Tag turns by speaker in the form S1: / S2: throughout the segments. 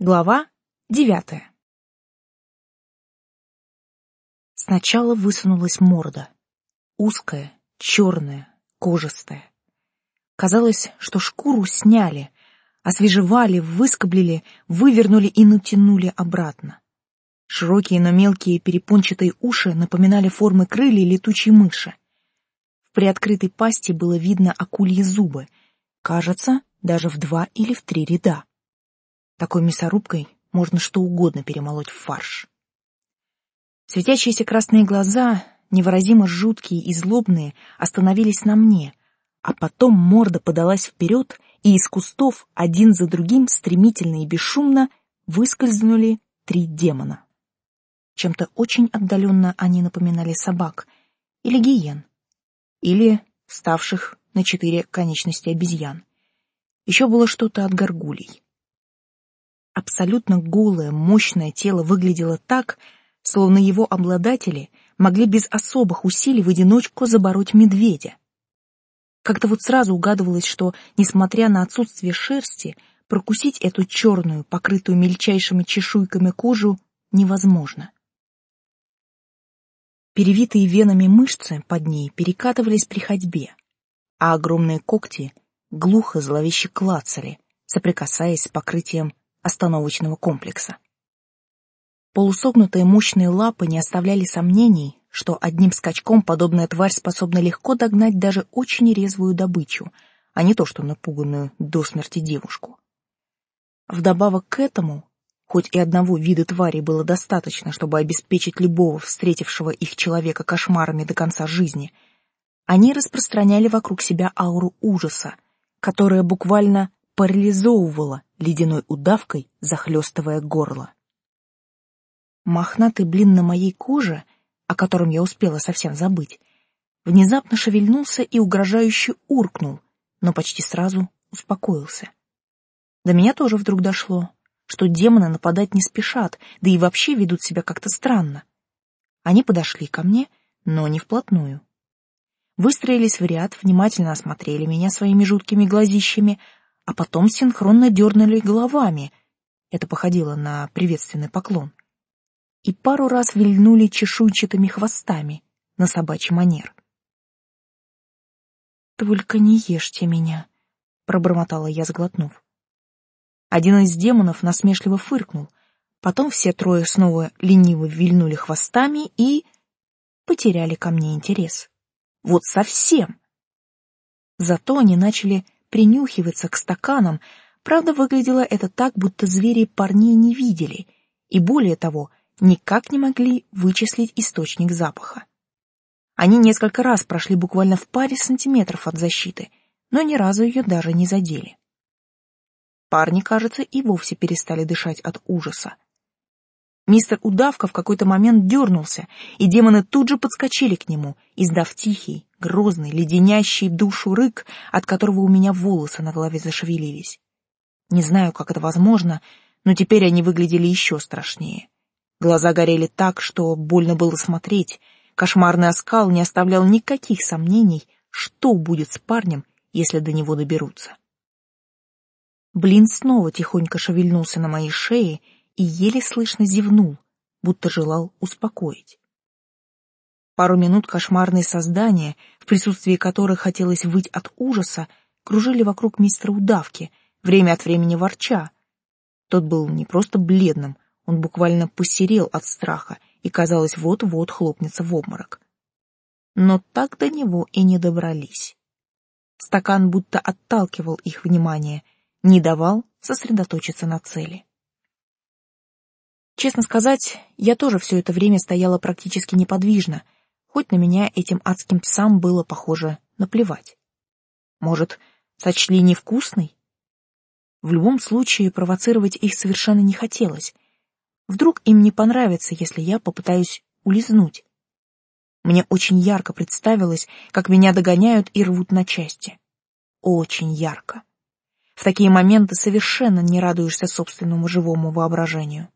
S1: Глава девятая. Сначала высунулась морда. Узкая, черная, кожистая. Казалось, что шкуру сняли, освежевали, выскоблили, вывернули и натянули обратно. Широкие, но мелкие перепончатые уши напоминали формы крылья летучей мыши. В приоткрытой пасти было видно акульи зубы, кажется, даже в два или в три ряда. Такой мясорубкой можно что угодно перемолоть в фарш. Светящиеся красные глаза, невыразимо жуткие и злобные, остановились на мне, а потом морда подалась вперед, и из кустов один за другим стремительно и бесшумно выскользнули три демона. Чем-то очень отдаленно они напоминали собак или гиен, или вставших на четыре конечности обезьян. Еще было что-то от горгулей. Абсолютно голое, мощное тело выглядело так, словно его обладатели могли без особых усилий в одиночку забороть медведя. Как-то вот сразу угадывалось, что, несмотря на отсутствие шерсти, прокусить эту черную, покрытую мельчайшими чешуйками кожу невозможно. Перевитые венами мышцы под ней перекатывались при ходьбе, а огромные когти глухо зловеще клацали, соприкасаясь с покрытием остановочного комплекса. Полусогнутые мощные лапы не оставляли сомнений, что одним скачком подобная тварь способна легко догнать даже очень резвую добычу, а не то что напуганную до смерти девушку. Вдобавок к этому, хоть и одного вида твари было достаточно, чтобы обеспечить любого встретившего их человека кошмарами до конца жизни, они распространяли вокруг себя ауру ужаса, которая буквально парализовывала ледяной удавкой, захлестывая горло. Мохнатый блин на моей коже, о котором я успела совсем забыть, внезапно шевельнулся и угрожающе уркнул, но почти сразу успокоился. До меня тоже вдруг дошло, что демоны нападать не спешат, да и вообще ведут себя как-то странно. Они подошли ко мне, но не вплотную. Выстроились в ряд, внимательно осмотрели меня своими жуткими глазищами, а потом синхронно дернули головами, это походило на приветственный поклон, и пару раз вильнули чешуйчатыми хвостами на собачий манер. «Только не ешьте меня», — пробормотала я, сглотнув. Один из демонов насмешливо фыркнул, потом все трое снова лениво вильнули хвостами и... потеряли ко мне интерес. Вот совсем! Зато они начали принюхиваться к стаканам, правда, выглядело это так, будто звери парней не видели, и более того, никак не могли вычислить источник запаха. Они несколько раз прошли буквально в паре сантиметров от защиты, но ни разу ее даже не задели. Парни, кажется, и вовсе перестали дышать от ужаса. Мистер Удавка в какой-то момент дернулся, и демоны тут же подскочили к нему, издав тихий, грозный, леденящий душу рык, от которого у меня волосы на голове зашевелились. Не знаю, как это возможно, но теперь они выглядели еще страшнее. Глаза горели так, что больно было смотреть. Кошмарный оскал не оставлял никаких сомнений, что будет с парнем, если до него доберутся. Блин снова тихонько шевельнулся на моей шее и еле слышно зевнул, будто желал успокоить. Пару минут кошмарные создания, в присутствии которых хотелось выть от ужаса, кружили вокруг мистера Удавки, время от времени ворча. Тот был не просто бледным, он буквально посерел от страха и, казалось, вот-вот хлопнется в обморок. Но так до него и не добрались. Стакан будто отталкивал их внимание, не давал сосредоточиться на цели. Честно сказать, я тоже все это время стояла практически неподвижно — хоть на меня этим адским псам было, похоже, наплевать. Может, сочли невкусной? В любом случае провоцировать их совершенно не хотелось. Вдруг им не понравится, если я попытаюсь улизнуть. Мне очень ярко представилось, как меня догоняют и рвут на части. Очень ярко. В такие моменты совершенно не радуешься собственному живому воображению.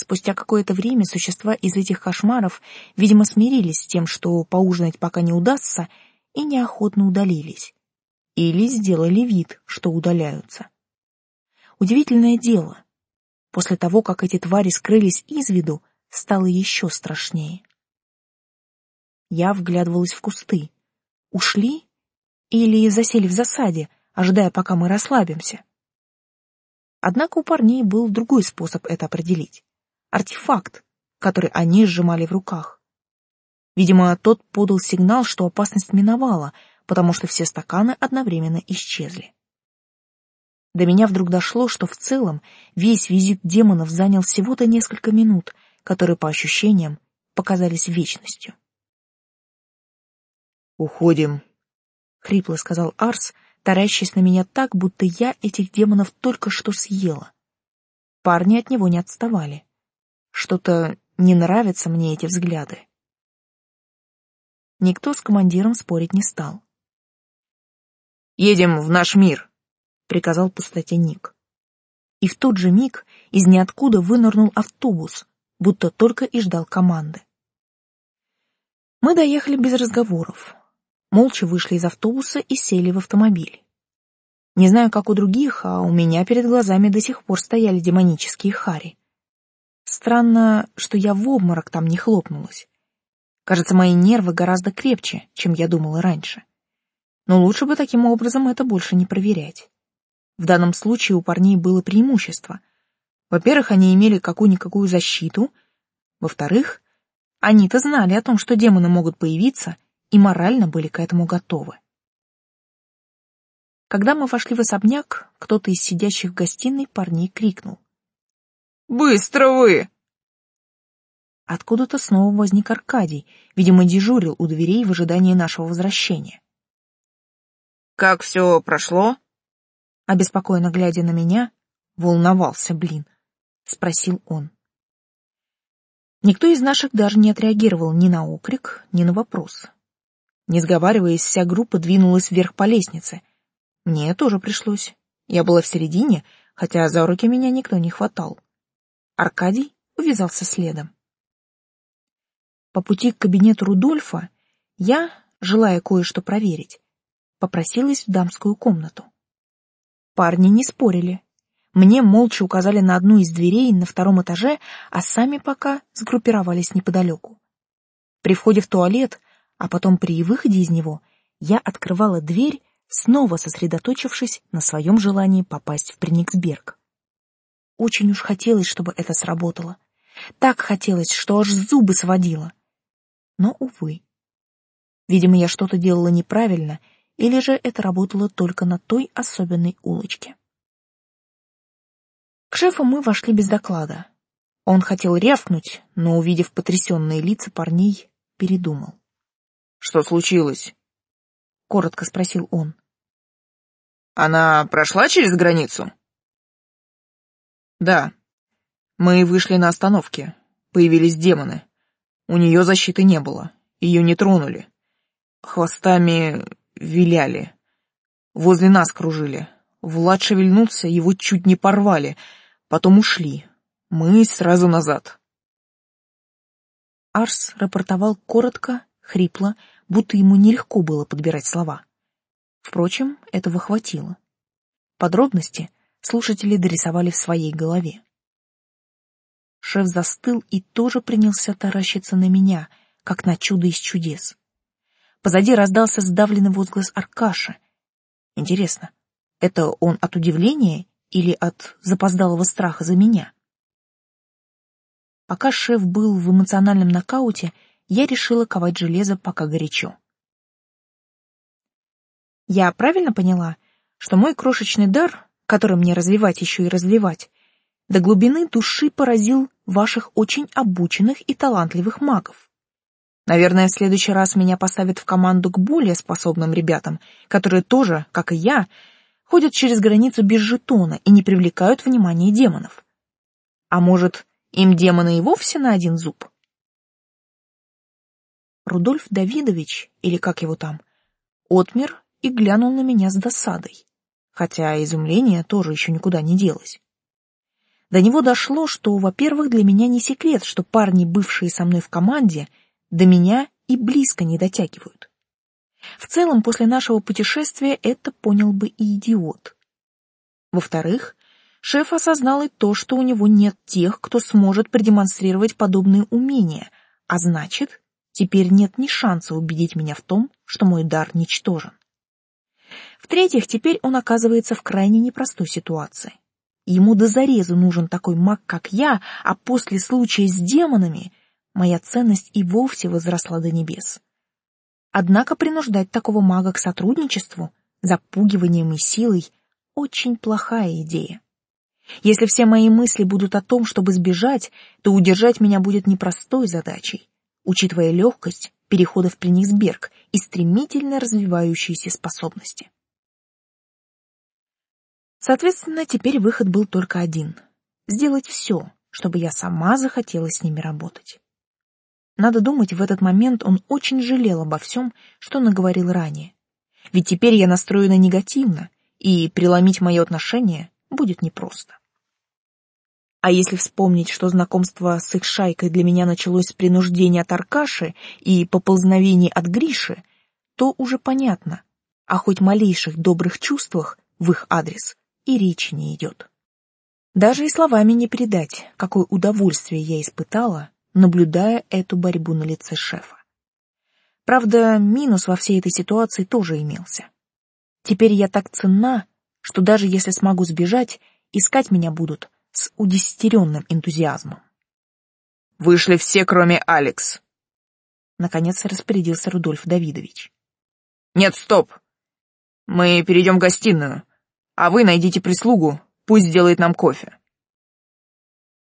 S1: Спустя какое-то время существа из этих кошмаров, видимо, смирились с тем, что поужинать пока не удастся, и неохотно удалились. Или сделали вид, что удаляются. Удивительное дело. После того, как эти твари скрылись из виду, стало еще страшнее. Я вглядывалась в кусты. Ушли или засели в засаде, ожидая, пока мы расслабимся? Однако у парней был другой способ это определить. Артефакт, который они сжимали в руках. Видимо, тот подал сигнал, что опасность миновала, потому что все стаканы одновременно исчезли. До меня вдруг дошло, что в целом весь визит демонов занял всего-то несколько минут, которые, по ощущениям, показались вечностью.
S2: «Уходим», — хрипло сказал Арс, таращась на меня так, будто я этих демонов только что съела. Парни от него не отставали. Что-то не нравятся мне эти взгляды. Никто с командиром спорить не стал.
S1: «Едем в наш мир», — приказал пустоте Ник. И в тот же миг из ниоткуда вынырнул автобус, будто только и ждал команды. Мы доехали без разговоров. Молча вышли из автобуса и сели в автомобиль. Не знаю, как у других, а у меня перед глазами до сих пор стояли демонические хари. Странно, что я в обморок там не хлопнулась. Кажется, мои нервы гораздо крепче, чем я думала раньше. Но лучше бы таким образом это больше не проверять. В данном случае у парней было преимущество. Во-первых, они имели какую-никакую защиту. Во-вторых, они-то знали о том, что демоны могут появиться, и морально были к этому готовы. Когда мы вошли в особняк, кто-то из сидящих в гостиной парней крикнул.
S2: Быстро вы!»
S1: Откуда-то снова возник Аркадий, видимо, дежурил у дверей в ожидании нашего возвращения.
S2: «Как все прошло?»
S1: Обеспокоенно глядя на меня, волновался, блин, спросил он. Никто из наших даже не отреагировал ни на окрик, ни на вопрос. Не сговариваясь, вся группа двинулась вверх по лестнице. Мне тоже пришлось. Я была в середине, хотя за руки меня никто не хватал. Аркадий увязался следом. По пути к кабинету Рудольфа я, желая кое-что проверить, попросилась в дамскую комнату. Парни не спорили. Мне молча указали на одну из дверей на втором этаже, а сами пока сгруппировались неподалеку. При входе в туалет, а потом при выходе из него, я открывала дверь, снова сосредоточившись на своем желании попасть в Прениксберг. Очень уж хотелось, чтобы это сработало. Так хотелось, что аж зубы сводило. Но, увы. Видимо, я что-то делала неправильно, или же это работало только на той особенной улочке. К шефу мы вошли без доклада. Он хотел рявкнуть, но, увидев потрясенные лица парней, передумал.
S2: «Что случилось?»
S1: — коротко спросил он.
S2: «Она прошла через границу?» Да. Мы вышли на остановке. Появились демоны. У нее защиты не было. Ее не тронули. Хвостами виляли. Возле нас кружили. Влад шевельнулся, его чуть не порвали. Потом ушли. Мы сразу назад.
S1: Арс рапортовал коротко, хрипло, будто ему нелегко было подбирать слова. Впрочем, этого хватило. Подробности слушатели дорисовали в своей голове. Шеф застыл и тоже принялся таращиться на меня, как на чудо из чудес. Позади раздался сдавленный возглас Аркаши. Интересно, это он от удивления или от запоздалого страха за меня? Пока шеф был в эмоциональном нокауте, я решила ковать железо пока горячо. Я правильно поняла, что мой крошечный дар который мне развивать еще и развивать, до глубины души поразил ваших очень обученных и талантливых магов. Наверное, в следующий раз меня поставят в команду к более способным ребятам, которые тоже, как и я, ходят через границу без жетона и не привлекают внимания демонов. А может, им демоны и вовсе на один зуб? Рудольф Давидович, или как его там, отмер и глянул на меня с досадой хотя изумление тоже еще никуда не делось. До него дошло, что, во-первых, для меня не секрет, что парни, бывшие со мной в команде, до меня и близко не дотягивают. В целом, после нашего путешествия это понял бы и идиот. Во-вторых, шеф осознал и то, что у него нет тех, кто сможет продемонстрировать подобные умения, а значит, теперь нет ни шанса убедить меня в том, что мой дар ничтожен. В-третьих, теперь он оказывается в крайне непростой ситуации. Ему до зарезу нужен такой маг, как я, а после случая с демонами моя ценность и вовсе возросла до небес. Однако принуждать такого мага к сотрудничеству, запугиванием и силой — очень плохая идея. Если все мои мысли будут о том, чтобы сбежать, то удержать меня будет непростой задачей, учитывая легкость перехода в Прениксберг и стремительно развивающиеся способности. Соответственно, теперь выход был только один — сделать все, чтобы я сама захотела с ними работать. Надо думать, в этот момент он очень жалел обо всем, что наговорил ранее. Ведь теперь я настроена негативно, и преломить мое отношение будет непросто. А если вспомнить, что знакомство с их шайкой для меня началось с принуждения от Аркаши и поползновений от Гриши, то уже понятно, о хоть малейших добрых чувствах в их адрес и речи не идет. Даже и словами не передать, какое удовольствие я испытала, наблюдая эту борьбу на лице шефа. Правда, минус во всей этой ситуации тоже имелся. Теперь я так ценна, что даже если смогу сбежать, искать меня будут с удесятеренным энтузиазмом.
S2: «Вышли все, кроме Алекс», —
S1: наконец распорядился Рудольф Давидович.
S2: «Нет, стоп! Мы перейдем в гостиную а вы найдите прислугу, пусть сделает нам кофе.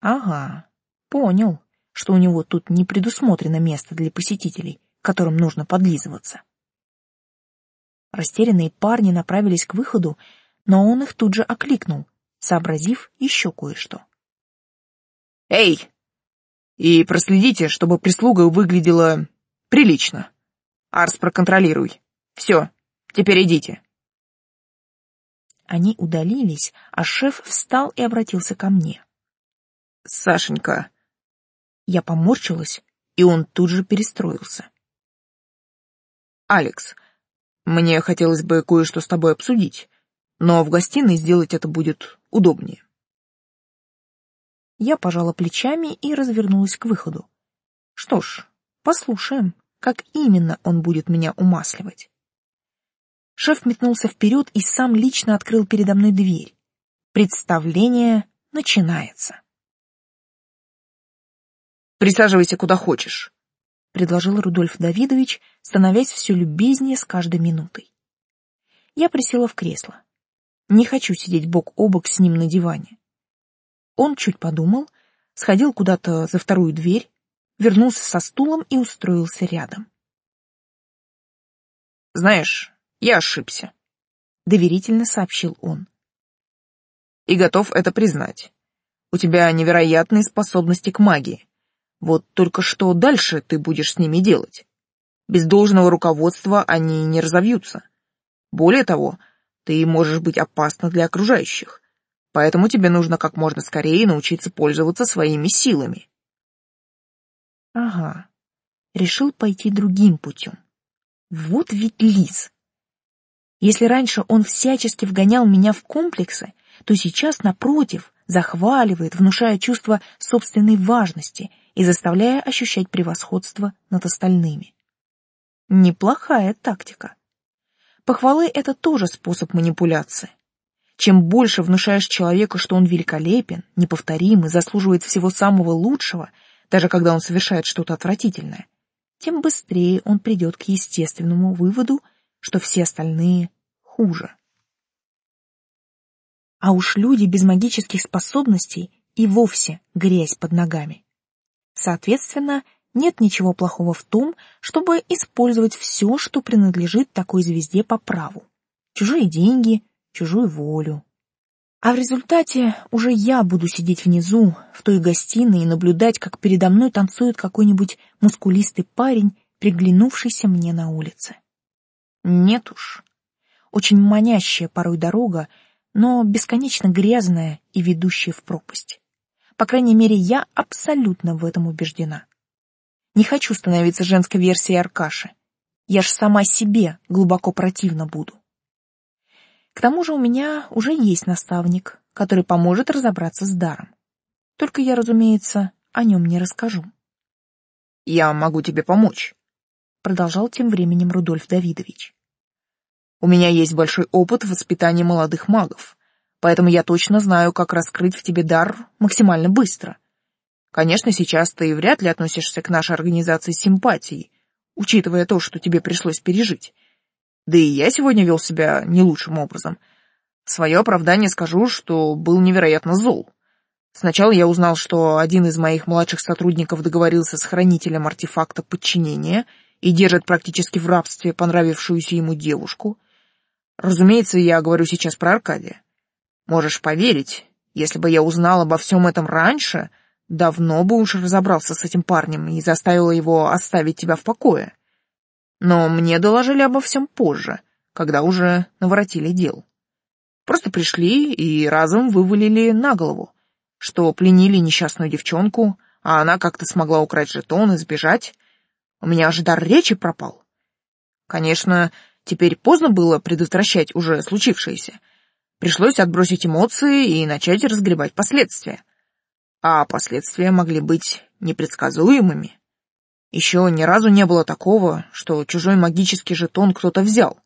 S1: Ага, понял, что у него тут не предусмотрено место для посетителей, которым нужно подлизываться. Растерянные парни направились к выходу, но он их тут же окликнул, сообразив еще кое-что.
S2: «Эй! И проследите, чтобы прислуга выглядела прилично. Арс, проконтролируй. Все, теперь идите».
S1: Они удалились, а шеф встал и обратился ко мне.
S2: «Сашенька...»
S1: Я поморщилась, и он тут же перестроился.
S2: «Алекс, мне хотелось бы кое-что с тобой обсудить, но в гостиной сделать это будет удобнее».
S1: Я пожала плечами и развернулась к выходу. Что ж, послушаем, как именно он будет меня умасливать. Шеф метнулся вперед и сам лично открыл передо мной дверь. Представление начинается.
S2: «Присаживайся куда хочешь», — предложил Рудольф Давидович, становясь все любезнее с каждой минутой.
S1: Я присела в кресло. Не хочу сидеть бок о бок с ним на диване. Он чуть подумал, сходил куда-то за вторую дверь, вернулся со стулом и устроился рядом.
S2: «Знаешь, я ошибся,
S1: доверительно сообщил он.
S2: И готов это признать. У тебя невероятные способности к магии. Вот только что дальше ты будешь с ними делать? Без должного руководства они не разовьются. Более того, ты можешь быть опасна для окружающих. Поэтому тебе нужно как можно скорее научиться пользоваться своими силами.
S1: Ага. Решил пойти другим путем. Вот ведь лис. Если раньше он всячески вгонял меня в комплексы, то сейчас, напротив, захваливает, внушая чувство собственной важности и заставляя ощущать превосходство над остальными. Неплохая тактика. Похвалы — это тоже способ манипуляции. Чем больше внушаешь человеку, что он великолепен, неповторим и заслуживает всего самого лучшего, даже когда он совершает что-то отвратительное, тем быстрее он придет к естественному выводу, что все остальные хуже. А уж люди без магических способностей и вовсе грязь под ногами. Соответственно, нет ничего плохого в том, чтобы использовать все, что принадлежит такой звезде по праву. Чужие деньги, чужую волю. А в результате уже я буду сидеть внизу, в той гостиной, и наблюдать, как передо мной танцует какой-нибудь мускулистый парень, приглянувшийся мне на улице. Нет уж. Очень манящая порой дорога, но бесконечно грязная и ведущая в пропасть. По крайней мере, я абсолютно в этом убеждена. Не хочу становиться женской версией Аркаши. Я ж сама себе глубоко противна буду. К тому же у меня уже есть наставник, который поможет разобраться с даром. Только я, разумеется, о нем не расскажу.
S2: «Я могу тебе помочь», — продолжал тем временем Рудольф Давидович. «У меня есть большой опыт в воспитании молодых магов, поэтому я точно знаю, как раскрыть в тебе дар максимально быстро. Конечно, сейчас ты вряд ли относишься к нашей организации с симпатией, учитывая то, что тебе пришлось пережить. Да и я сегодня вел себя не лучшим образом. В свое оправдание скажу, что был невероятно зол. Сначала я узнал, что один из моих младших сотрудников договорился с хранителем артефакта подчинения и держит практически в рабстве понравившуюся ему девушку. Разумеется, я говорю сейчас про Аркадия. Можешь поверить, если бы я узнал обо всем этом раньше, давно бы уж разобрался с этим парнем и заставила его оставить тебя в покое. Но мне доложили обо всем позже, когда уже наворотили дел. Просто пришли и разом вывалили на голову, что пленили несчастную девчонку, а она как-то смогла украсть жетон и сбежать. У меня аж дар речи пропал. Конечно, теперь поздно было предотвращать уже случившееся. Пришлось отбросить эмоции и начать разгребать последствия а последствия могли быть непредсказуемыми. Еще ни разу не было такого, что чужой магический жетон кто-то взял,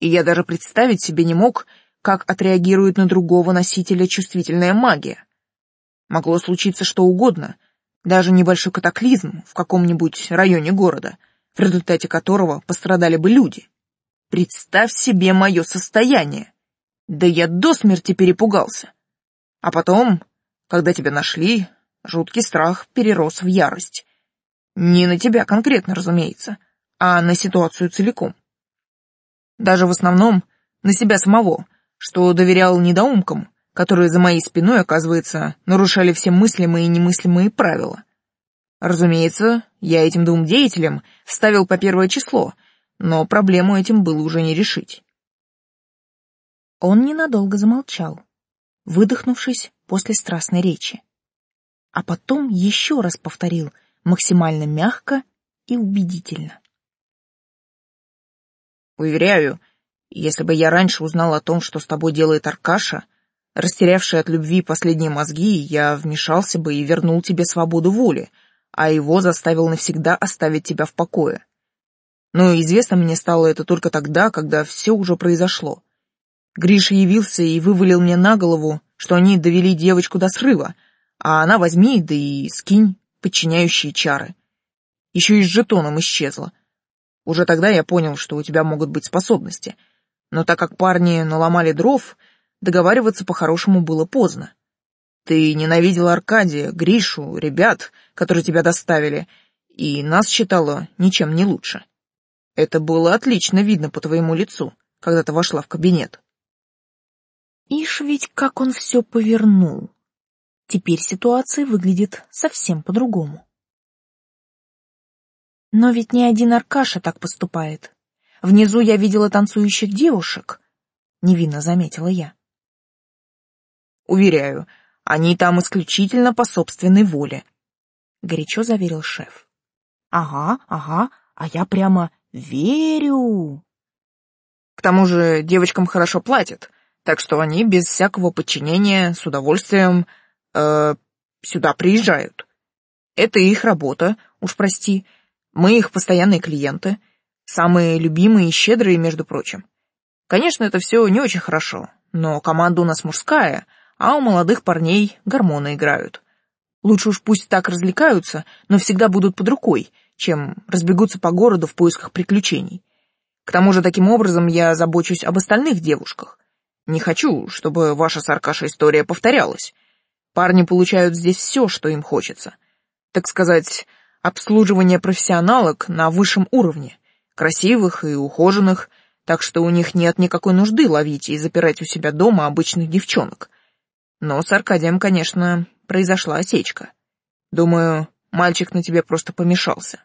S2: и я даже представить себе не мог, как отреагирует на другого носителя чувствительная магия. Могло случиться что угодно, даже небольшой катаклизм в каком-нибудь районе города, в результате которого пострадали бы люди. Представь себе мое состояние. Да я до смерти перепугался. А потом когда тебя нашли, жуткий страх перерос в ярость. Не на тебя конкретно, разумеется, а на ситуацию целиком. Даже в основном на себя самого, что доверял недоумкам, которые за моей спиной, оказывается, нарушали все мыслимые и немыслимые правила. Разумеется, я этим двум деятелям ставил по первое число, но проблему этим было уже не решить.
S1: Он ненадолго замолчал, выдохнувшись после страстной речи. А потом еще раз повторил максимально мягко и убедительно.
S2: Уверяю, если бы я раньше узнал о том, что с тобой делает Аркаша, растерявший от любви последние мозги, я вмешался бы и вернул тебе свободу воли, а его заставил навсегда оставить тебя в покое. Но известно мне стало это только тогда, когда все уже произошло. Гриша явился и вывалил мне на голову, что они довели девочку до срыва, а она возьми, да и скинь подчиняющие чары. Еще и с жетоном исчезла. Уже тогда я понял, что у тебя могут быть способности, но так как парни наломали дров, договариваться по-хорошему было поздно. Ты ненавидел Аркадия, Гришу, ребят, которые тебя доставили, и нас считала ничем не лучше. Это было отлично видно по твоему лицу, когда ты вошла в кабинет.
S1: Ишь ведь как он все повернул. Теперь ситуация выглядит совсем по-другому. Но ведь не один Аркаша так поступает. Внизу я видела танцующих девушек, невинно заметила я.
S2: Уверяю, они там исключительно по собственной воле,
S1: горячо заверил шеф. Ага, ага, а я прямо верю.
S2: К тому же девочкам хорошо платят, так что они без всякого подчинения с удовольствием э, сюда приезжают. Это их работа, уж прости. Мы их постоянные клиенты, самые любимые и щедрые, между прочим. Конечно, это все не очень хорошо, но команда у нас мужская, а у молодых парней гормоны играют. Лучше уж пусть так развлекаются, но всегда будут под рукой, чем разбегутся по городу в поисках приключений. К тому же таким образом я забочусь об остальных девушках. Не хочу, чтобы ваша с Аркашей история повторялась. Парни получают здесь все, что им хочется. Так сказать, обслуживание профессионалок на высшем уровне, красивых и ухоженных, так что у них нет никакой нужды ловить и запирать у себя дома обычных девчонок. Но с Аркадием, конечно, произошла осечка. Думаю, мальчик на тебе просто помешался.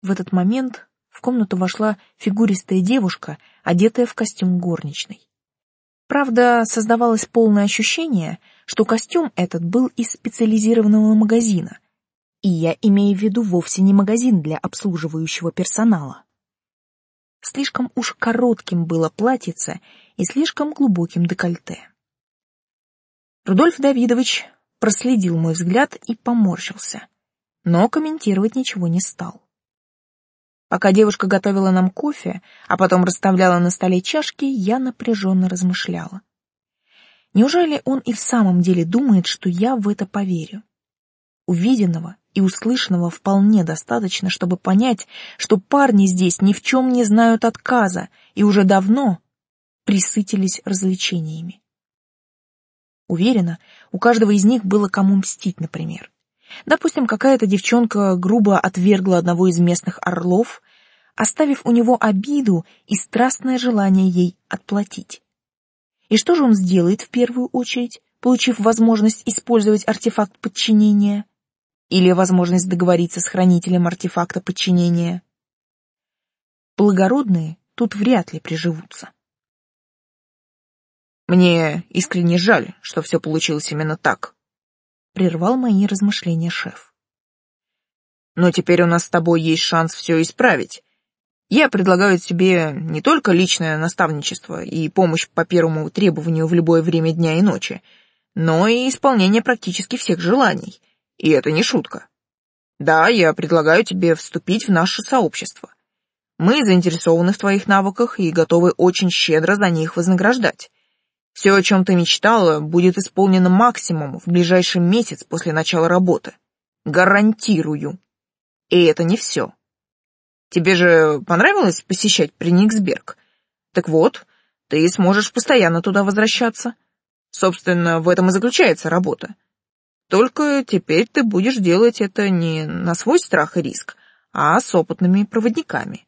S1: В этот момент в комнату вошла фигуристая девушка, одетая в костюм горничной. Правда, создавалось полное ощущение, что костюм этот был из специализированного магазина, и я имею в виду вовсе не магазин для обслуживающего персонала. Слишком уж коротким было платьице и слишком глубоким декольте. Рудольф Давидович проследил мой взгляд и поморщился, но комментировать ничего не стал. Пока девушка готовила нам кофе, а потом расставляла на столе чашки, я напряженно размышляла. Неужели он и в самом деле думает, что я в это поверю? Увиденного и услышанного вполне достаточно, чтобы понять, что парни здесь ни в чем не знают отказа и уже давно присытились развлечениями. Уверена, у каждого из них было кому мстить, например. Допустим, какая-то девчонка грубо отвергла одного из местных орлов, оставив у него обиду и страстное желание ей отплатить. И что же он сделает в первую очередь, получив возможность использовать артефакт подчинения? Или возможность договориться с хранителем артефакта подчинения? Благородные тут вряд ли приживутся.
S2: «Мне искренне жаль, что все получилось именно так», — прервал мои размышления шеф. «Но теперь у нас с тобой есть шанс все исправить, я предлагаю тебе не только личное наставничество и помощь по первому требованию в любое время дня и ночи, но и исполнение практически всех желаний. И это не шутка. Да, я предлагаю тебе вступить в наше сообщество. Мы заинтересованы в твоих навыках и готовы очень щедро за них вознаграждать. Все, о чем ты мечтала, будет исполнено максимум в ближайший месяц после начала работы. Гарантирую. И это не все. Тебе же понравилось посещать Прениксберг? Так вот, ты сможешь постоянно туда возвращаться. Собственно, в этом и заключается работа. Только теперь ты будешь делать это не на свой страх и риск, а с опытными проводниками.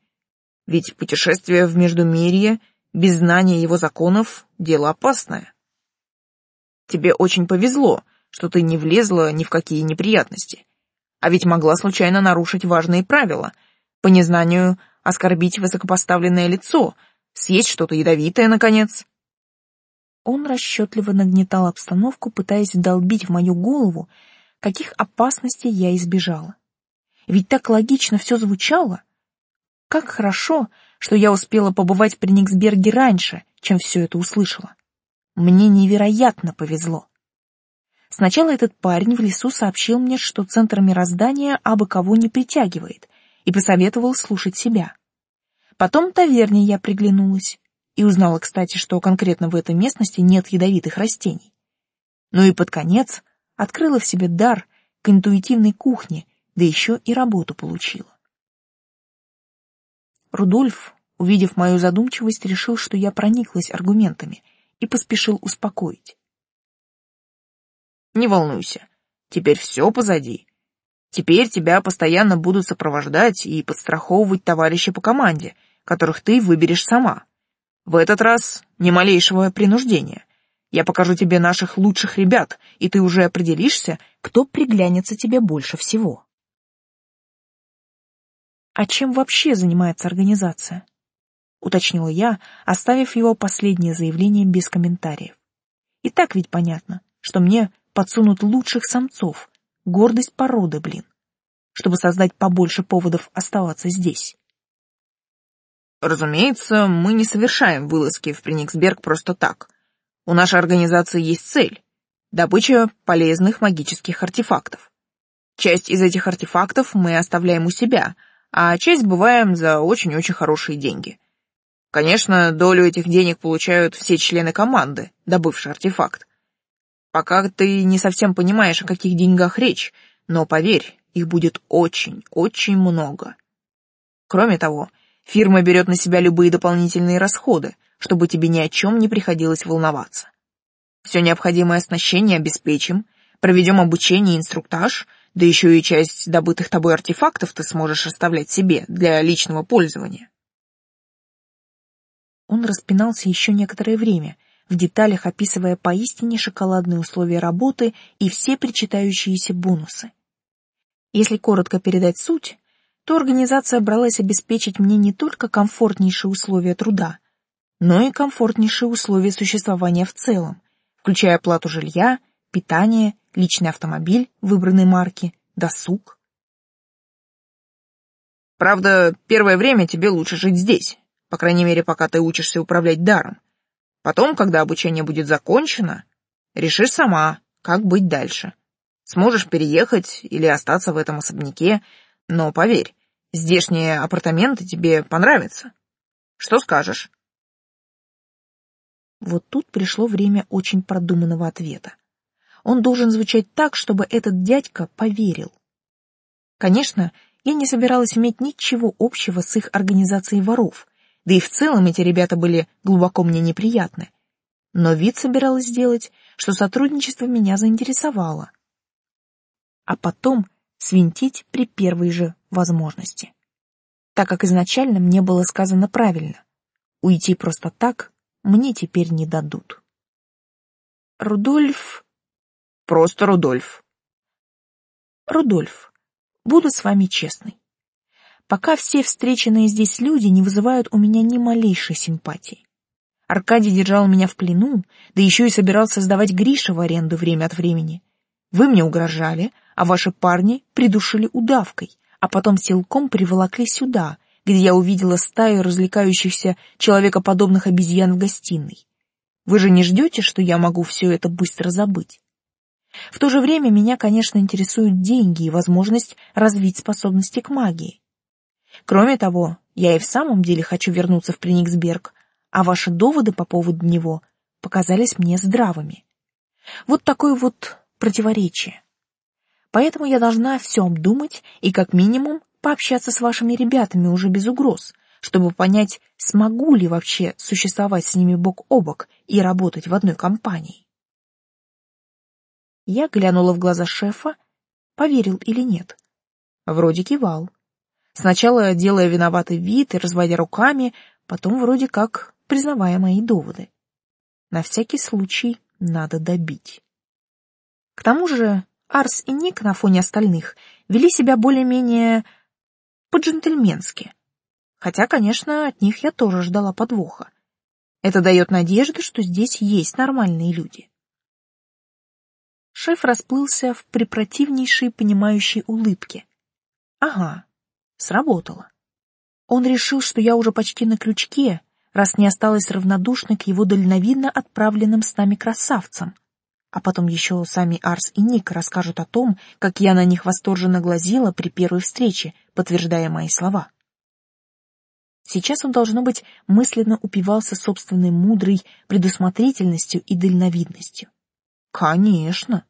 S2: Ведь путешествие в Междумирье без знания его законов — дело опасное. Тебе очень повезло, что ты не влезла ни в какие неприятности. А ведь могла случайно нарушить важные правила — по незнанию оскорбить высокопоставленное лицо, съесть что-то ядовитое, наконец.
S1: Он расчетливо нагнетал обстановку, пытаясь вдолбить в мою голову, каких опасностей я избежала. Ведь так логично все звучало. Как хорошо, что я успела побывать при Никсберге раньше, чем все это услышала. Мне невероятно повезло. Сначала этот парень в лесу сообщил мне, что центр мироздания абы кого не притягивает, и посоветовал слушать себя. Потом таверне я приглянулась и узнала, кстати, что конкретно в этой местности нет ядовитых растений. Ну и под конец открыла в себе дар к интуитивной кухне, да еще и работу получила. Рудольф, увидев мою задумчивость, решил, что я прониклась аргументами и поспешил успокоить.
S2: «Не волнуйся, теперь все позади. Теперь тебя постоянно будут сопровождать и подстраховывать товарищи по команде, которых ты выберешь сама. В этот раз ни малейшего принуждения. Я покажу тебе наших лучших ребят, и ты уже определишься, кто приглянется тебе больше всего.
S1: А чем вообще занимается организация? Уточнила я, оставив его последнее заявление без комментариев. И так ведь понятно, что мне подсунут лучших самцов, гордость породы, блин, чтобы создать побольше поводов оставаться здесь.
S2: Разумеется, мы не совершаем вылазки в Прениксберг просто так. У нашей организации есть цель — добыча полезных магических артефактов. Часть из этих артефактов мы оставляем у себя, а часть бываем за очень-очень хорошие деньги. Конечно, долю этих денег получают все члены команды, добывшие артефакт. Пока ты не совсем понимаешь, о каких деньгах речь, но поверь, их будет очень, очень много. Кроме того, фирма берет на себя любые дополнительные расходы, чтобы тебе ни о чем не приходилось волноваться. Все необходимое оснащение обеспечим, проведем обучение и инструктаж, да еще и часть добытых тобой артефактов ты сможешь оставлять себе для личного пользования.
S1: Он распинался еще некоторое время — в деталях описывая поистине шоколадные условия работы и все причитающиеся бонусы. Если коротко передать суть, то организация бралась обеспечить мне не только комфортнейшие условия труда, но и комфортнейшие условия существования в целом, включая оплату жилья, питание, личный автомобиль выбранной марки, досуг.
S2: Правда, первое время тебе лучше жить здесь, по крайней мере, пока ты учишься управлять даром. Потом, когда обучение будет закончено, Решишь сама, как быть дальше. Сможешь переехать или остаться в этом особняке, но поверь, здешние апартаменты тебе понравятся. Что скажешь?
S1: Вот тут пришло время очень продуманного ответа. Он должен звучать так, чтобы этот дядька поверил. Конечно, я не собиралась иметь ничего общего с их организацией воров, да и в целом эти ребята были глубоко мне неприятны. Но вид собиралась сделать, что сотрудничество меня заинтересовало. А потом свинтить при первой же возможности. Так как изначально мне было сказано правильно. Уйти просто так мне теперь не дадут. Рудольф...
S2: Просто Рудольф.
S1: Рудольф, буду с вами честной. Пока все встреченные здесь люди не вызывают у меня ни малейшей симпатии. Аркадий держал меня в плену, да еще и собирался сдавать Гриша в аренду время от времени. Вы мне угрожали, а ваши парни придушили удавкой, а потом силком приволокли сюда, где я увидела стаю развлекающихся человекоподобных обезьян в гостиной. Вы же не ждете, что я могу все это быстро забыть? В то же время меня, конечно, интересуют деньги и возможность развить способности к магии. Кроме того, я и в самом деле хочу вернуться в Прениксберг, а ваши доводы по поводу него показались мне здравыми. Вот такое вот противоречие. Поэтому я должна все обдумать и как минимум пообщаться с вашими ребятами уже без угроз, чтобы понять, смогу ли вообще существовать с ними бок о бок и работать в одной компании. Я глянула в глаза шефа, поверил или нет. Вроде кивал. Сначала делая виноватый вид и разводя руками, потом вроде как признавая мои доводы. На всякий случай надо добить. К тому же Арс и Ник на фоне остальных вели себя более-менее по-джентльменски. Хотя, конечно, от них я тоже ждала подвоха. Это дает надежду, что здесь есть нормальные люди. Шеф расплылся в препротивнейшей понимающей улыбке. Ага, сработало. Он решил, что я уже почти на крючке, раз не осталась равнодушной к его дальновидно отправленным с нами красавцам. А потом еще сами Арс и Ник расскажут о том, как я на них восторженно глазела при первой встрече, подтверждая мои слова. Сейчас он, должно быть, мысленно упивался собственной мудрой предусмотрительностью и дальновидностью. Конечно.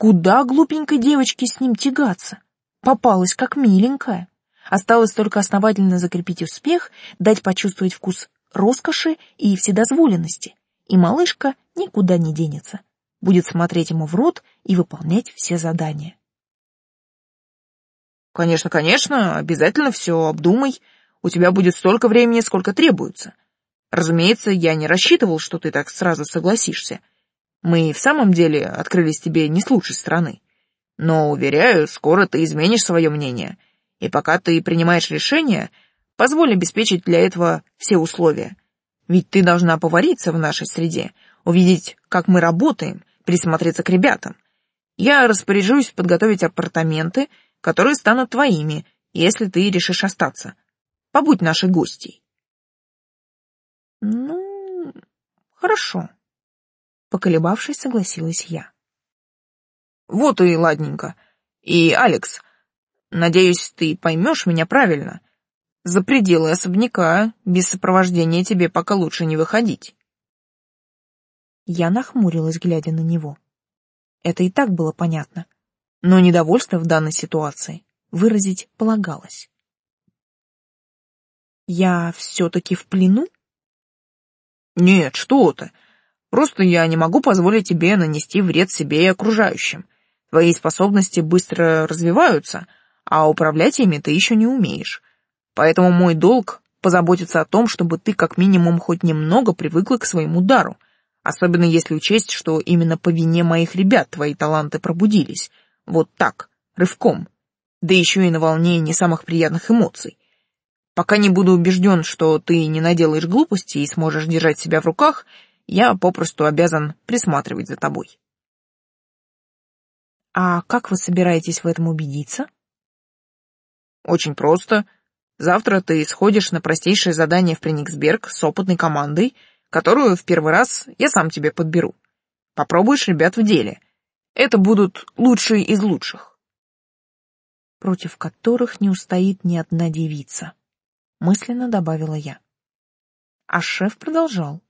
S1: Куда глупенькой девочке с ним тягаться? Попалась как миленькая. Осталось только основательно закрепить успех, дать почувствовать вкус роскоши и вседозволенности, и малышка никуда не денется, будет смотреть ему в рот и выполнять все задания.
S2: Конечно, конечно, обязательно все обдумай. У тебя будет столько времени, сколько требуется. Разумеется, я не рассчитывал, что ты так сразу согласишься. Мы в самом деле открылись тебе не с лучшей стороны. Но, уверяю, скоро ты изменишь свое мнение. И пока ты принимаешь решение, Позволь обеспечить для этого все условия. Ведь ты должна повариться в нашей среде, увидеть, как мы работаем, присмотреться к ребятам. Я распоряжусь подготовить апартаменты, которые станут твоими, если ты решишь остаться. Побудь нашей гостьей.
S1: Ну, хорошо. Поколебавшись, согласилась я.
S2: Вот и ладненько. И, Алекс, надеюсь, ты поймешь меня правильно. За пределы особняка без сопровождения тебе пока лучше не выходить.
S1: Я нахмурилась, глядя на него. Это и так было понятно, но недовольство в данной ситуации выразить полагалось. Я все-таки в плену?
S2: Нет, что ты. Просто я не могу позволить тебе нанести вред себе и окружающим. Твои способности быстро развиваются, а управлять ими ты еще не умеешь. Поэтому мой долг — позаботиться о том, чтобы ты как минимум хоть немного привыкла к своему дару, особенно если учесть, что именно по вине моих ребят твои таланты пробудились. Вот так, рывком. Да еще и на волне не самых приятных эмоций. Пока не буду убежден, что ты не наделаешь глупости и сможешь держать себя в руках, я попросту обязан присматривать за тобой.
S1: А как вы собираетесь в этом убедиться?
S2: Очень просто — Завтра ты сходишь на простейшее задание в Прениксберг с опытной командой, которую в первый раз я сам тебе подберу. Попробуешь ребят в деле. Это будут лучшие из лучших.
S1: Против которых не устоит ни одна девица, мысленно добавила я. А шеф продолжал.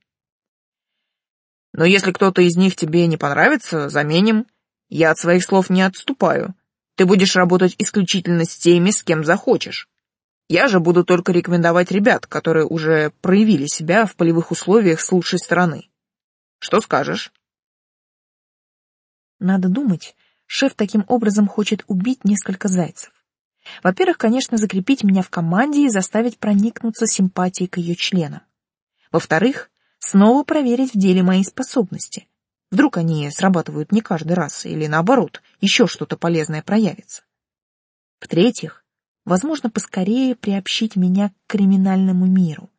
S2: Но если кто-то из них тебе не понравится, заменим. Я от своих слов не отступаю. Ты будешь работать исключительно с теми, с кем захочешь. Я же буду только рекомендовать ребят, которые уже проявили себя в полевых условиях с лучшей стороны. Что скажешь?
S1: Надо думать, шеф таким образом хочет убить несколько зайцев. Во-первых, конечно, закрепить меня в команде и заставить проникнуться симпатией к ее членам. Во-вторых, снова проверить в деле мои способности. Вдруг они срабатывают не каждый раз, или наоборот, еще что-то полезное проявится. В-третьих, возможно, поскорее приобщить меня к криминальному миру.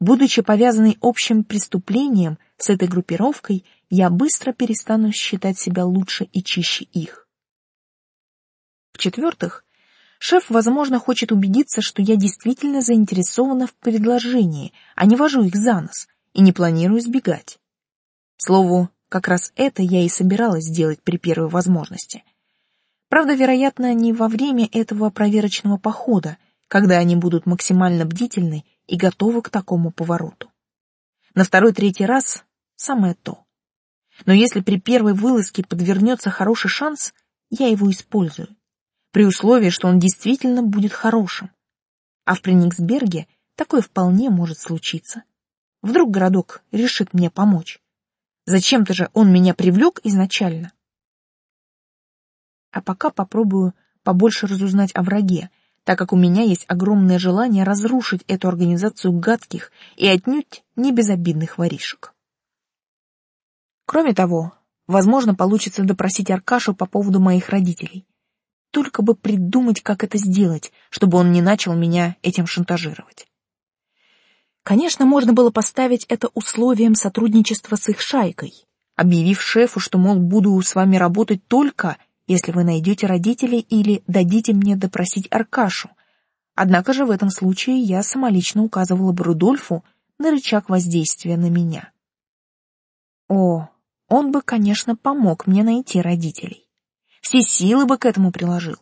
S1: Будучи повязанной общим преступлением с этой группировкой, я быстро перестану считать себя лучше и чище их. В-четвертых, шеф, возможно, хочет убедиться, что я действительно заинтересована в предложении, а не вожу их за нос и не планирую сбегать. Слову, как раз это я и собиралась сделать при первой возможности. Правда, вероятно, не во время этого проверочного похода, когда они будут максимально бдительны и готовы к такому повороту. На второй-третий раз самое то. Но если при первой вылазке подвернется хороший шанс, я его использую, при условии, что он действительно будет хорошим. А в Прениксберге такое вполне может случиться. Вдруг городок решит мне помочь. Зачем-то же он меня привлек изначально. А пока попробую побольше разузнать о враге, так как у меня есть огромное желание разрушить эту организацию гадких и отнюдь не безобидных воришек. Кроме того, возможно, получится допросить Аркашу по поводу моих родителей. Только бы придумать, как это сделать, чтобы он не начал меня этим шантажировать. Конечно, можно было поставить это условием сотрудничества с их шайкой, объявив шефу, что, мол, буду с вами работать только, если вы найдете родителей или дадите мне допросить Аркашу. Однако же в этом случае я самолично указывала бы Рудольфу на рычаг воздействия на меня. О, он бы, конечно, помог мне найти родителей. Все силы бы к этому приложил.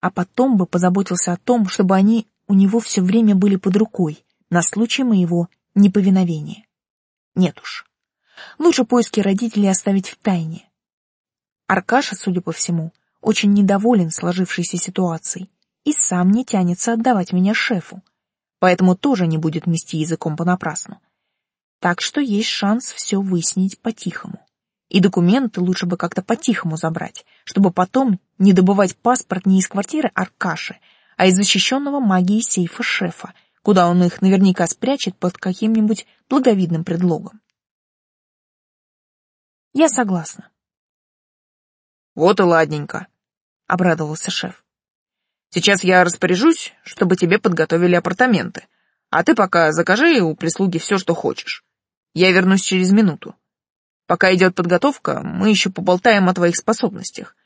S1: А потом бы позаботился о том, чтобы они у него все время были под рукой, на случай моего неповиновения. Нет уж. Лучше поиски родителей оставить в тайне. Аркаша, судя по всему, очень недоволен сложившейся ситуацией и сам не тянется отдавать меня шефу, поэтому тоже не будет мести языком понапрасну. Так что есть шанс все выяснить по-тихому. И документы лучше бы как-то по-тихому забрать, чтобы потом не добывать паспорт не из квартиры Аркаши, а из защищенного магией сейфа шефа — куда он их наверняка спрячет под каким-нибудь благовидным предлогом. Я согласна.
S2: Вот и ладненько, обрадовался шеф. Сейчас я распоряжусь, чтобы тебе подготовили апартаменты, а ты пока закажи у прислуги все, что хочешь. Я вернусь через минуту. Пока идет подготовка, мы еще поболтаем о твоих способностях.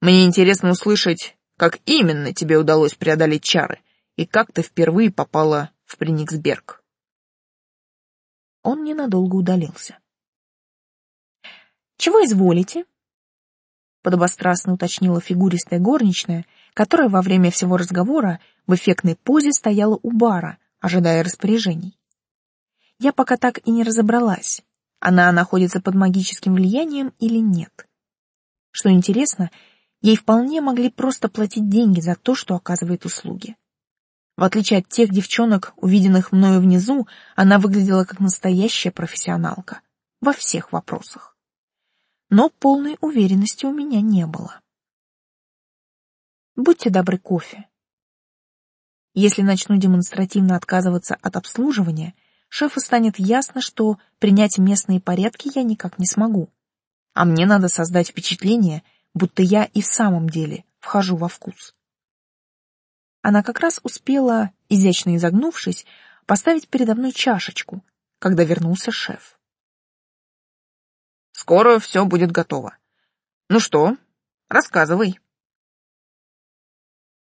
S2: Мне интересно услышать, как именно тебе удалось преодолеть чары — и как ты впервые попала в Прениксберг.
S1: Он ненадолго удалился. «Чего изволите?» Подобострастно уточнила фигуристая горничная, которая во время всего разговора в эффектной позе стояла у бара, ожидая распоряжений. Я пока так и не разобралась, она находится под магическим влиянием или нет. Что интересно, ей вполне могли просто платить деньги за то, что оказывает услуги. В отличие от тех девчонок, увиденных мною внизу, она выглядела как настоящая профессионалка во всех вопросах. Но полной уверенности у меня не было. Будьте добры кофе. Если начну демонстративно отказываться от обслуживания, шефу станет ясно, что принять местные порядки я никак не смогу. А мне надо создать впечатление, будто я и в самом деле вхожу во вкус. Она как раз успела, изящно изогнувшись, поставить передо мной чашечку, когда вернулся шеф.
S2: «Скоро все будет готово. Ну что, рассказывай».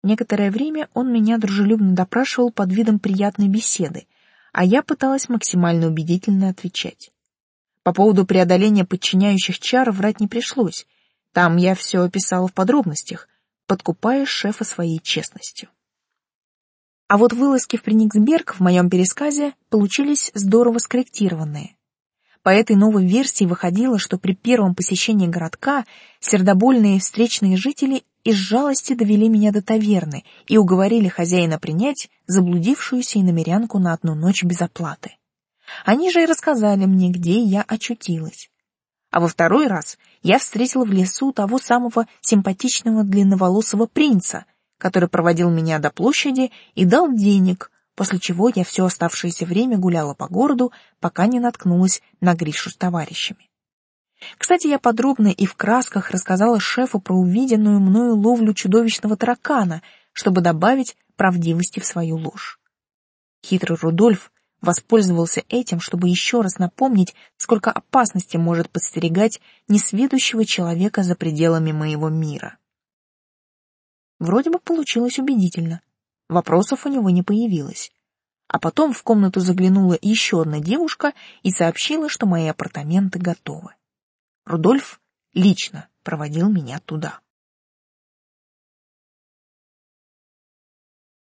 S1: Некоторое время он меня дружелюбно допрашивал под видом приятной беседы, а я пыталась максимально убедительно отвечать. По поводу преодоления подчиняющих чар врать не пришлось. Там я все описала в подробностях, подкупая шефа своей честностью. А вот вылазки в Прениксберг в моем пересказе получились здорово скорректированные. По этой новой версии выходило, что при первом посещении городка сердобольные встречные жители из жалости довели меня до таверны и уговорили хозяина принять заблудившуюся иномерянку на одну ночь без оплаты. Они же и рассказали мне, где я очутилась. А во второй раз я встретила в лесу того самого симпатичного длинноволосого принца — который проводил меня до площади и дал денег, после чего я все оставшееся время гуляла по городу, пока не наткнулась на Гришу с товарищами. Кстати, я подробно и в красках рассказала шефу про увиденную мною ловлю чудовищного таракана, чтобы добавить правдивости в свою ложь. Хитрый Рудольф воспользовался этим, чтобы еще раз напомнить, сколько опасности может подстерегать несведущего человека за пределами моего мира. Вроде бы получилось убедительно. Вопросов у него не появилось. А потом в комнату заглянула еще одна девушка и сообщила, что мои апартаменты готовы. Рудольф лично проводил меня туда.